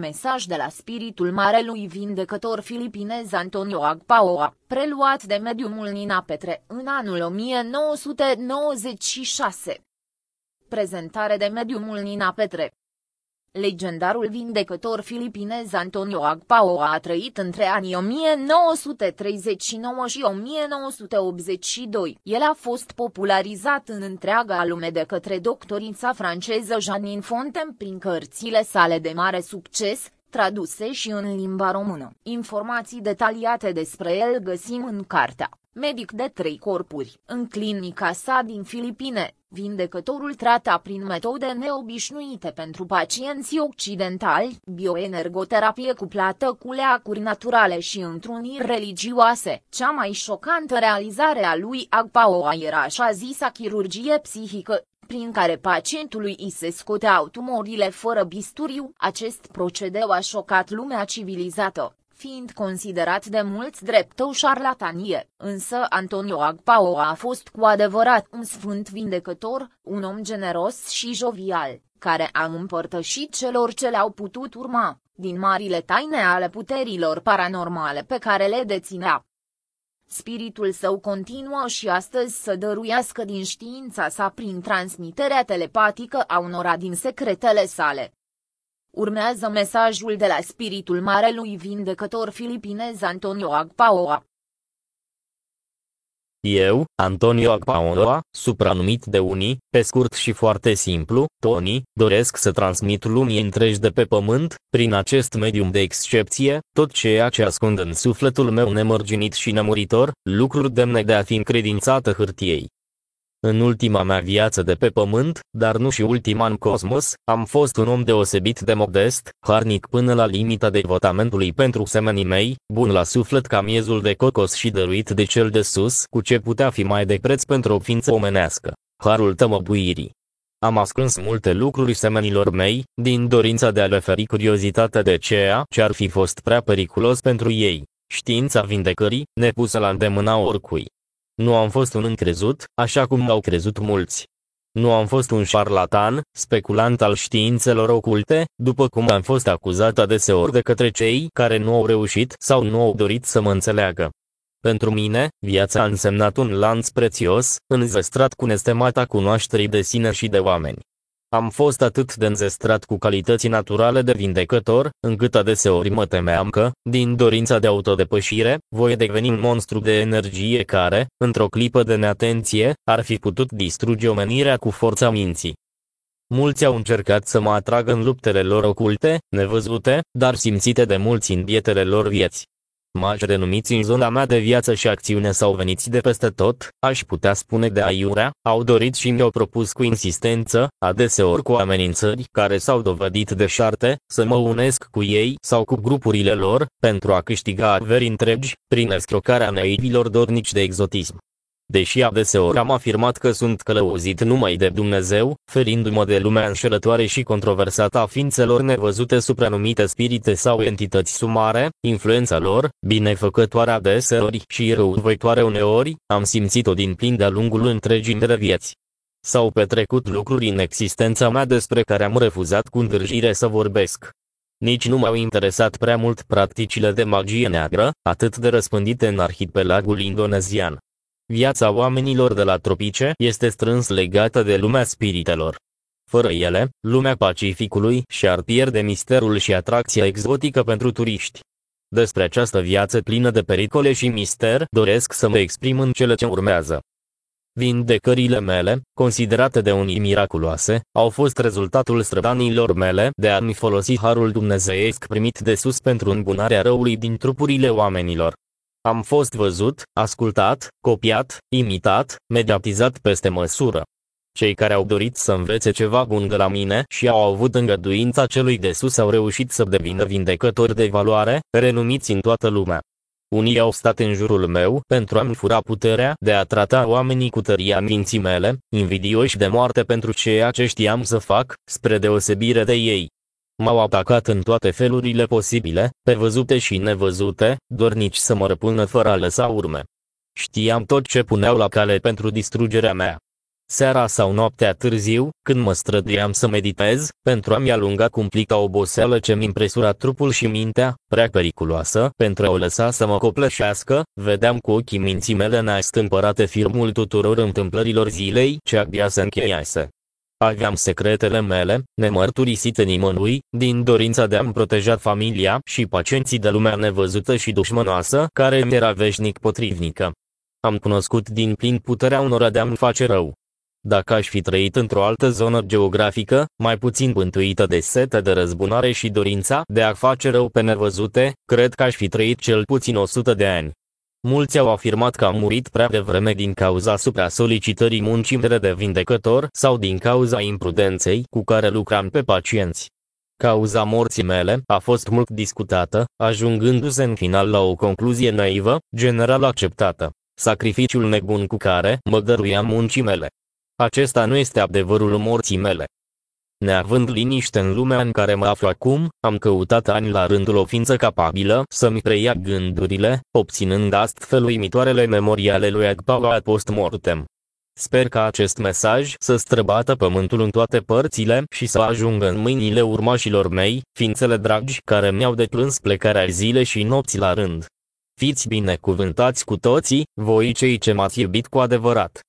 Mesaj de la spiritul marelui vindecător filipinez Antonio Agpaoa, preluat de mediumul Nina Petre în anul 1996. Prezentare de mediumul Nina Petre Legendarul vindecător filipinez Antonio Agpao a trăit între anii 1939 și 1982. El a fost popularizat în întreaga lume de către doctorița franceză Janine Fontaine prin cărțile sale de mare succes, traduse și în limba română. Informații detaliate despre el găsim în cartea medic de trei corpuri. În clinica sa din Filipine, vindecătorul trata prin metode neobișnuite pentru pacienții occidentali, bioenergoterapie cuplată cu leacuri naturale și întruniri religioase. Cea mai șocantă realizare a lui Agpaoa era așa zisa chirurgie psihică, prin care pacientului îi se scoteau tumorile fără bisturiu. Acest procedeu a șocat lumea civilizată fiind considerat de mulți drept o șarlatanie, însă Antonio Agpao a fost cu adevărat un sfânt vindecător, un om generos și jovial, care a împărtășit celor ce le-au putut urma, din marile taine ale puterilor paranormale pe care le deținea. Spiritul său continuă și astăzi să dăruiască din știința sa prin transmiterea telepatică a unora din secretele sale. Urmează mesajul de la spiritul marelui vindecător filipinez Antonio Agpaoa. Eu, Antonio Agpaoa, supranumit de unii, pe scurt și foarte simplu, Tony, doresc să transmit lumii întregi de pe pământ, prin acest medium de excepție, tot ceea ce ascund în sufletul meu nemărginit și nemuritor, lucruri demne de a fi încredințată hârtiei. În ultima mea viață de pe pământ, dar nu și ultima în cosmos, am fost un om deosebit de modest, harnic până la limita devotamentului pentru semenii mei, bun la suflet ca miezul de cocos și dăruit de cel de sus, cu ce putea fi mai de preț pentru o ființă omenească. Harul tămăbuirii. Am ascuns multe lucruri semenilor mei, din dorința de a le feri curiozitatea de ceea ce ar fi fost prea periculos pentru ei. Știința vindecării, nepusă la îndemâna oricui. Nu am fost un încrezut, așa cum au crezut mulți. Nu am fost un șarlatan, speculant al științelor oculte, după cum am fost acuzat adeseori de către cei care nu au reușit sau nu au dorit să mă înțeleagă. Pentru mine, viața a însemnat un lanț prețios, înzestrat cu nestemata cunoașterii de sine și de oameni. Am fost atât de înzestrat cu calități naturale de vindecător, încât adeseori mă temeam că, din dorința de autodepășire, voi deveni un monstru de energie care, într-o clipă de neatenție, ar fi putut distruge omenirea cu forța minții. Mulți au încercat să mă atragă în luptele lor oculte, nevăzute, dar simțite de mulți în bietele lor vieți mași renumiți în zona mea de viață și acțiune sau veniți de peste tot, aș putea spune de aiurea, au dorit și mi-au propus cu insistență, adeseori cu amenințări care s-au dovedit deșarte, să mă unesc cu ei sau cu grupurile lor, pentru a câștiga averi întregi, prin escrocarea naivilor dornici de exotism. Deși adeseori am afirmat că sunt călăuzit numai de Dumnezeu, ferindu-mă de lumea înșelătoare și controversată a ființelor nevăzute supranumite spirite sau entități sumare, influența lor, binefăcătoare adeseori și răuvoitoare uneori, am simțit-o din plin de-a lungul întregii mele vieți. S-au petrecut lucruri în existența mea despre care am refuzat cu îndârjire să vorbesc. Nici nu m-au interesat prea mult practicile de magie neagră, atât de răspândite în arhipelagul indonezian. Viața oamenilor de la tropice este strâns legată de lumea spiritelor. Fără ele, lumea Pacificului și-ar pierde misterul și atracția exotică pentru turiști. Despre această viață plină de pericole și mister doresc să mă exprim în cele ce urmează. Vindecările mele, considerate de unii miraculoase, au fost rezultatul strădanilor mele de a-mi folosi harul dumnezeiesc primit de sus pentru îmbunarea răului din trupurile oamenilor. Am fost văzut, ascultat, copiat, imitat, mediatizat peste măsură. Cei care au dorit să învețe ceva bun de la mine și au avut îngăduința celui de sus au reușit să devină vindecători de valoare, renumiți în toată lumea. Unii au stat în jurul meu pentru a-mi fura puterea de a trata oamenii cu tăria minții mele, invidioși de moarte pentru ceea ce știam să fac, spre deosebire de ei. M-au atacat în toate felurile posibile, pe văzute și nevăzute, dornici să mă răpună fără a lăsa urme. Știam tot ce puneau la cale pentru distrugerea mea. Seara sau noaptea târziu, când mă străduiam să meditez, pentru a-mi alunga cumplita oboseală ce-mi impresura trupul și mintea, prea periculoasă, pentru a o lăsa să mă copleșească, vedeam cu ochii minții mele neastâmpărate filmul tuturor întâmplărilor zilei ce abia se încheiase. Aveam secretele mele, nemărturisite nimănui, din dorința de a-mi proteja familia și pacienții de lumea nevăzută și dușmănoasă, care mi era veșnic potrivnică. Am cunoscut din plin puterea unora de a-mi face rău. Dacă aș fi trăit într-o altă zonă geografică, mai puțin bântuită de sete de răzbunare și dorința de a face rău pe nevăzute, cred că aș fi trăit cel puțin 100 de ani. Mulți au afirmat că am murit prea devreme din cauza supra-solicitării muncii mele de vindecător sau din cauza imprudenței cu care lucram pe pacienți. Cauza morții mele a fost mult discutată, ajungându-se în final la o concluzie naivă, general acceptată. Sacrificiul nebun cu care mă dăruiam muncii mele. Acesta nu este adevărul morții mele. Neavând liniște în lumea în care mă aflu acum, am căutat ani la rândul o ființă capabilă să-mi preia gândurile, obținând astfel uimitoarele memoriale lui Agpawa post-mortem. Sper ca acest mesaj să străbată pământul în toate părțile și să ajungă în mâinile urmașilor mei, ființele dragi care mi-au deplâns plecarea zile și nopți la rând. Fiți binecuvântați cu toții, voi cei ce m-ați iubit cu adevărat.